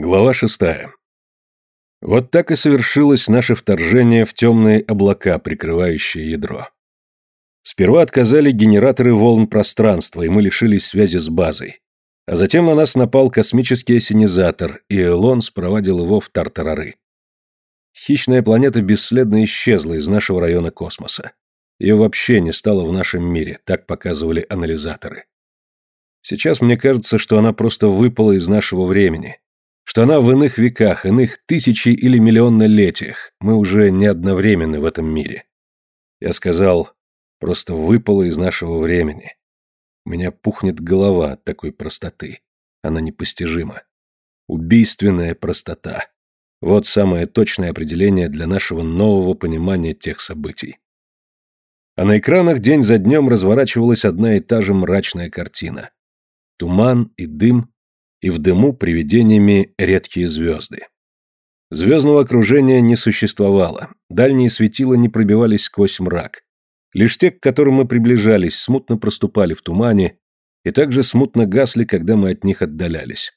Глава шестая. Вот так и совершилось наше вторжение в темные облака, прикрывающие ядро. Сперва отказали генераторы волн пространства, и мы лишились связи с базой. А затем на нас напал космический осенизатор, и Элон спровадил его в Тартарары. Хищная планета бесследно исчезла из нашего района космоса. Ее вообще не стало в нашем мире, так показывали анализаторы. Сейчас мне кажется, что она просто выпала из нашего времени, что она в иных веках, иных тысячи или миллионнолетиях, мы уже не одновременны в этом мире. Я сказал, просто выпала из нашего времени. У меня пухнет голова от такой простоты. Она непостижима. Убийственная простота. Вот самое точное определение для нашего нового понимания тех событий. А на экранах день за днем разворачивалась одна и та же мрачная картина. Туман и дым, и в дыму привидениями редкие звезды. Звездного окружения не существовало, дальние светила не пробивались сквозь мрак. Лишь те, к которым мы приближались, смутно проступали в тумане и также смутно гасли, когда мы от них отдалялись.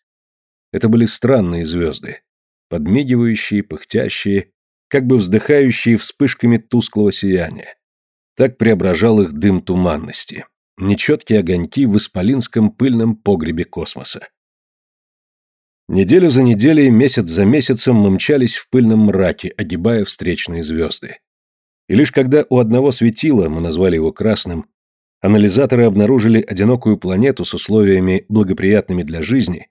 Это были странные звезды, подмигивающие, пыхтящие, как бы вздыхающие вспышками тусклого сияния. Так преображал их дым туманности. Нечеткие огоньки в исполинском пыльном погребе космоса. Неделю за неделей, месяц за месяцем мы мчались в пыльном мраке, огибая встречные звезды. И лишь когда у одного светила, мы назвали его красным, анализаторы обнаружили одинокую планету с условиями, благоприятными для жизни,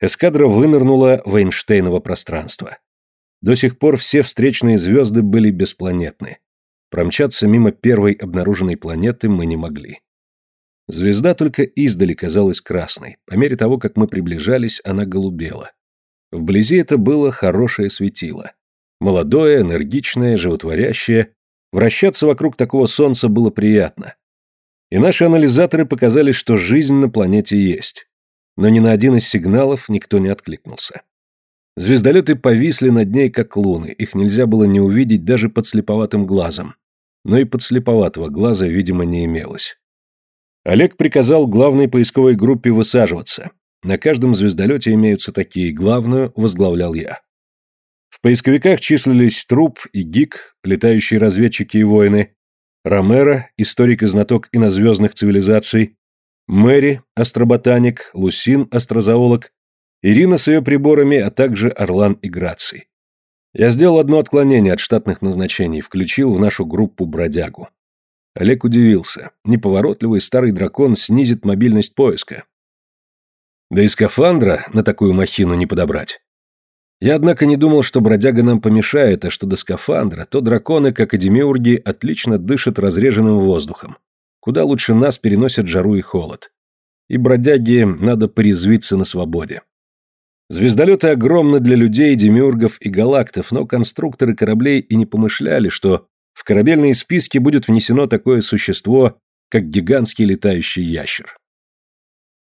эскадра вынырнула в Эйнштейново пространство. До сих пор все встречные звезды были беспланетны. Промчаться мимо первой обнаруженной планеты мы не могли. Звезда только издали казалась красной. По мере того, как мы приближались, она голубела. Вблизи это было хорошее светило. Молодое, энергичное, животворящее. Вращаться вокруг такого солнца было приятно. И наши анализаторы показали, что жизнь на планете есть. Но ни на один из сигналов никто не откликнулся. Звездолеты повисли над ней, как луны, их нельзя было не увидеть даже под слеповатым глазом. Но и под слеповатого глаза, видимо, не имелось. Олег приказал главной поисковой группе высаживаться. На каждом звездолете имеются такие, главную возглавлял я. В поисковиках числились Труп и Гик, летающие разведчики и воины, Ромеро, историк и знаток инозвездных цивилизаций, Мэри, астроботаник, Лусин, астрозоолог, Ирина с ее приборами, а также Орлан и Граций. Я сделал одно отклонение от штатных назначений, включил в нашу группу бродягу. Олег удивился. Неповоротливый старый дракон снизит мобильность поиска. Да и скафандра на такую махину не подобрать. Я, однако, не думал, что бродяга нам помешает, а что до скафандра, то драконы, как и демиурги, отлично дышат разреженным воздухом. Куда лучше нас переносят жару и холод. И бродяге надо порезвиться на свободе. Звездолеты огромны для людей, демиургов и галактов, но конструкторы кораблей и не помышляли, что в корабельные списки будет внесено такое существо, как гигантский летающий ящер.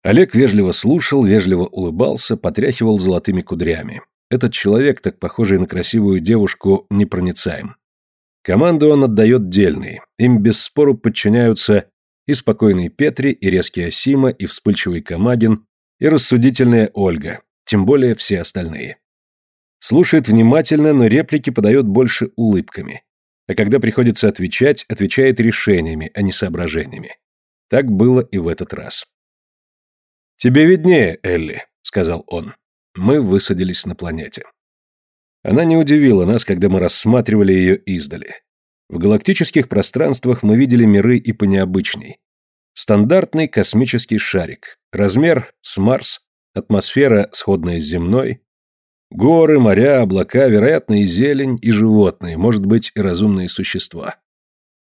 Олег вежливо слушал, вежливо улыбался, потряхивал золотыми кудрями. Этот человек, так похожий на красивую девушку, непроницаем. Команду он отдает дельные, им без спору подчиняются и спокойный Петри, и резкий Асима, и вспыльчивый Камагин, и рассудительная Ольга, тем более все остальные. Слушает внимательно, но реплики подает больше улыбками а когда приходится отвечать, отвечает решениями, а не соображениями. Так было и в этот раз. «Тебе виднее, Элли», — сказал он. Мы высадились на планете. Она не удивила нас, когда мы рассматривали ее издали. В галактических пространствах мы видели миры и понеобычней. Стандартный космический шарик. Размер с Марс, атмосфера сходная с земной, Горы, моря, облака, вероятно, и зелень, и животные, может быть, и разумные существа.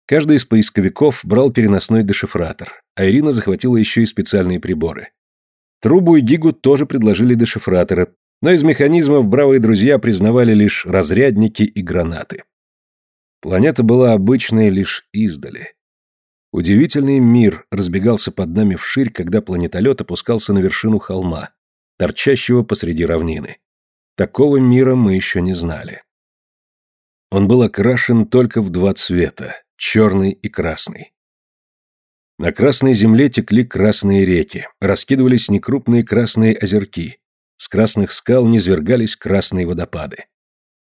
Каждый из поисковиков брал переносной дешифратор, а Ирина захватила еще и специальные приборы. Трубу и Гигу тоже предложили дешифраторы, но из механизмов бравые друзья признавали лишь разрядники и гранаты. Планета была обычной лишь издали. Удивительный мир разбегался под нами вширь, когда планетолет опускался на вершину холма, торчащего посреди равнины. Такого мира мы еще не знали. Он был окрашен только в два цвета – черный и красный. На красной земле текли красные реки, раскидывались некрупные красные озерки, с красных скал низвергались красные водопады.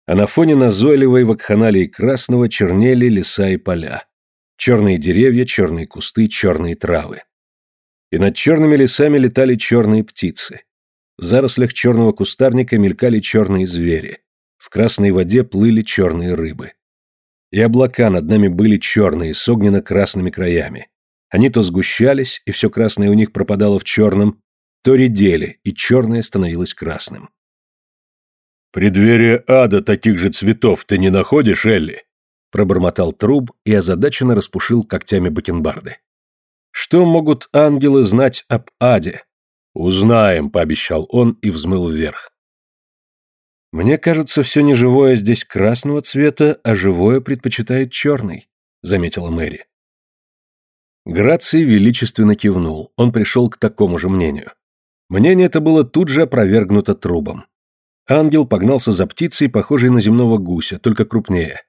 А на фоне назойливой вакханалии красного чернели леса и поля. Черные деревья, черные кусты, черные травы. И над черными лесами летали черные птицы. В зарослях черного кустарника мелькали черные звери. В красной воде плыли черные рыбы. И облака над нами были черные, с огненно-красными краями. Они то сгущались, и все красное у них пропадало в черном, то редели, и черное становилось красным. «Преддверие ада таких же цветов ты не находишь, Элли?» Пробормотал труб и озадаченно распушил когтями бакенбарды. «Что могут ангелы знать об аде?» «Узнаем», — пообещал он и взмыл вверх. «Мне кажется, все неживое здесь красного цвета, а живое предпочитает черный», — заметила Мэри. Граций величественно кивнул, он пришел к такому же мнению. Мнение это было тут же опровергнуто трубом. Ангел погнался за птицей, похожей на земного гуся, только крупнее.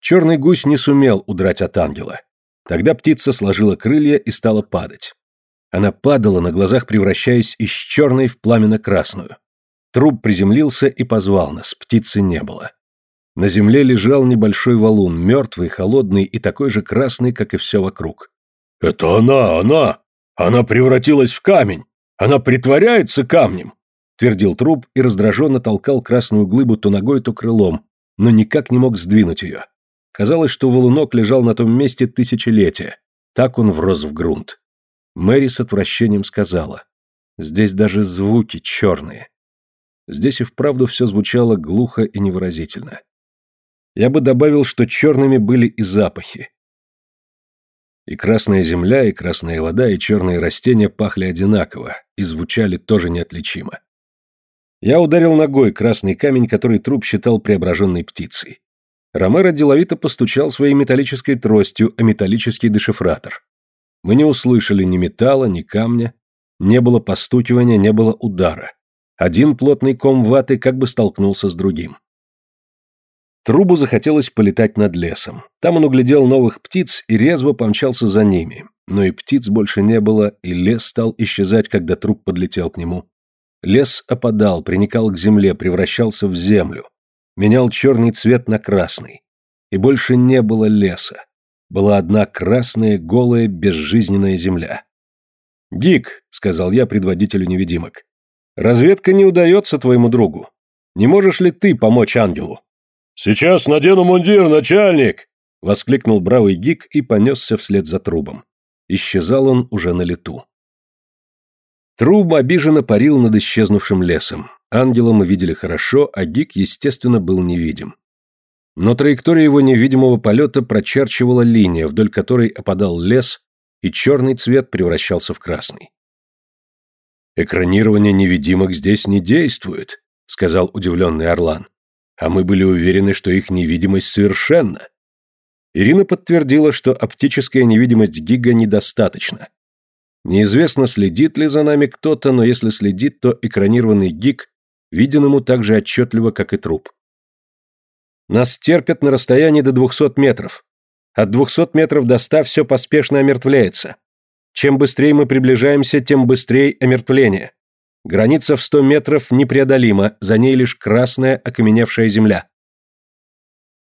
Черный гусь не сумел удрать от ангела. Тогда птица сложила крылья и стала падать. Она падала, на глазах превращаясь из черной в пламенно-красную. Труп приземлился и позвал нас, птицы не было. На земле лежал небольшой валун, мертвый, холодный и такой же красный, как и все вокруг. «Это она, она! Она превратилась в камень! Она притворяется камнем!» твердил труп и раздраженно толкал красную глыбу то ногой, то крылом, но никак не мог сдвинуть ее. Казалось, что валунок лежал на том месте тысячелетия. Так он врос в грунт. Мэри с отвращением сказала. Здесь даже звуки черные. Здесь и вправду все звучало глухо и невыразительно. Я бы добавил, что черными были и запахи. И красная земля, и красная вода, и черные растения пахли одинаково, и звучали тоже неотличимо. Я ударил ногой красный камень, который труп считал преображенной птицей. Ромеро деловито постучал своей металлической тростью о металлический дешифратор. Мы не услышали ни металла, ни камня, не было постукивания, не было удара. Один плотный ком ваты как бы столкнулся с другим. Трубу захотелось полетать над лесом. Там он углядел новых птиц и резво помчался за ними. Но и птиц больше не было, и лес стал исчезать, когда труп подлетел к нему. Лес опадал, приникал к земле, превращался в землю, менял черный цвет на красный. И больше не было леса. Была одна красная, голая, безжизненная земля. «Гик», — сказал я предводителю невидимок, — «разведка не удается твоему другу. Не можешь ли ты помочь ангелу?» «Сейчас надену мундир, начальник!» — воскликнул бравый Гик и понесся вслед за трубом. Исчезал он уже на лету. Труб обиженно парил над исчезнувшим лесом. Ангела мы видели хорошо, а Гик, естественно, был невидим. Но траектория его невидимого полета прочерчивала линия, вдоль которой опадал лес, и черный цвет превращался в красный. «Экранирование невидимок здесь не действует», — сказал удивленный Орлан. «А мы были уверены, что их невидимость совершенна». Ирина подтвердила, что оптическая невидимость Гига недостаточна. Неизвестно, следит ли за нами кто-то, но если следит, то экранированный гик виден ему так же отчетливо, как и труп. Нас терпят на расстоянии до 200 метров. От 200 метров до 100 все поспешно омертвляется. Чем быстрее мы приближаемся, тем быстрее омертвление. Граница в 100 метров непреодолима, за ней лишь красная окаменевшая земля.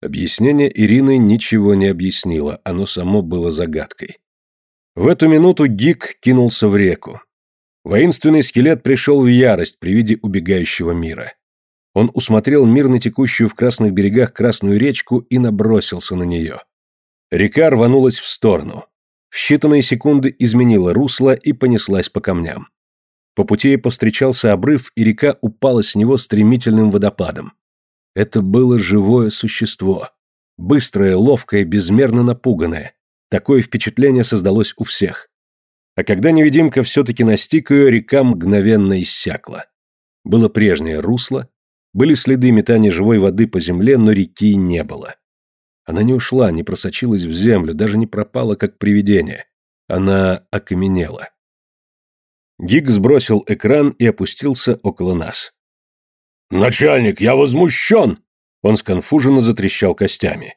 Объяснение Ирины ничего не объяснило, оно само было загадкой. В эту минуту Гик кинулся в реку. Воинственный скелет пришел в ярость при виде убегающего мира. Он усмотрел мирно текущую в красных берегах красную речку и набросился на нее. Река рванулась в сторону. В считанные секунды изменила русло и понеслась по камням. По пути повстречался обрыв, и река упала с него стремительным водопадом. Это было живое существо. Быстрое, ловкое, безмерно напуганное. Такое впечатление создалось у всех. А когда невидимка все-таки настиг ее, река мгновенно иссякла. Было прежнее русло, были следы метания живой воды по земле, но реки не было. Она не ушла, не просочилась в землю, даже не пропала, как привидение. Она окаменела. Гиг сбросил экран и опустился около нас. «Начальник, я возмущен!» Он сконфуженно затрещал костями.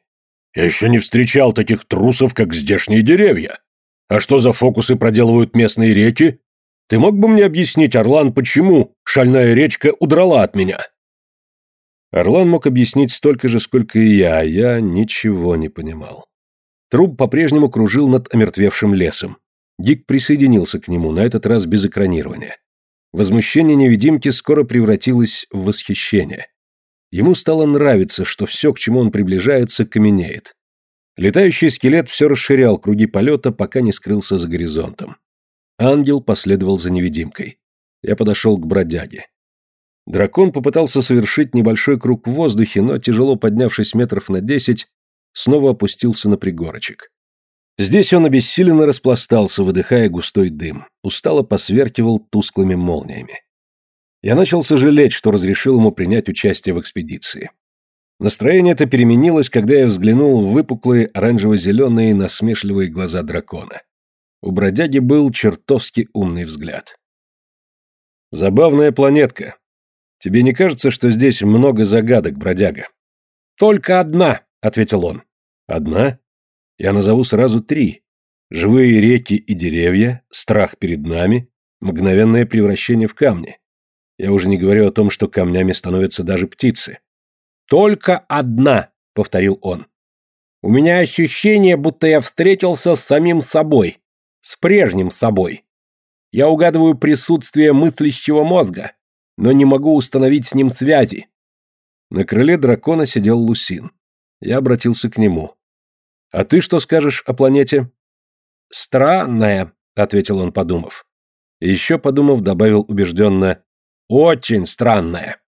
Я еще не встречал таких трусов, как здешние деревья. А что за фокусы проделывают местные реки? Ты мог бы мне объяснить, Орлан, почему шальная речка удрала от меня?» Орлан мог объяснить столько же, сколько и я, а я ничего не понимал. Труп по-прежнему кружил над омертвевшим лесом. Дик присоединился к нему, на этот раз без экранирования. Возмущение невидимки скоро превратилось в восхищение. Ему стало нравиться, что все, к чему он приближается, каменеет. Летающий скелет все расширял круги полета, пока не скрылся за горизонтом. Ангел последовал за невидимкой. Я подошел к бродяге. Дракон попытался совершить небольшой круг в воздухе, но, тяжело поднявшись метров на десять, снова опустился на пригорочек. Здесь он обессиленно распластался, выдыхая густой дым, устало посверкивал тусклыми молниями. Я начал сожалеть, что разрешил ему принять участие в экспедиции. Настроение это переменилось, когда я взглянул в выпуклые оранжево-зеленые насмешливые глаза дракона. У бродяги был чертовски умный взгляд. «Забавная планетка. Тебе не кажется, что здесь много загадок, бродяга?» «Только одна», — ответил он. «Одна? Я назову сразу три. Живые реки и деревья, страх перед нами, мгновенное превращение в камни. Я уже не говорю о том, что камнями становятся даже птицы. «Только одна», — повторил он. «У меня ощущение, будто я встретился с самим собой, с прежним собой. Я угадываю присутствие мыслящего мозга, но не могу установить с ним связи». На крыле дракона сидел Лусин. Я обратился к нему. «А ты что скажешь о планете?» «Странная», — ответил он, подумав. И еще подумав, добавил убежденно, «Очень странная».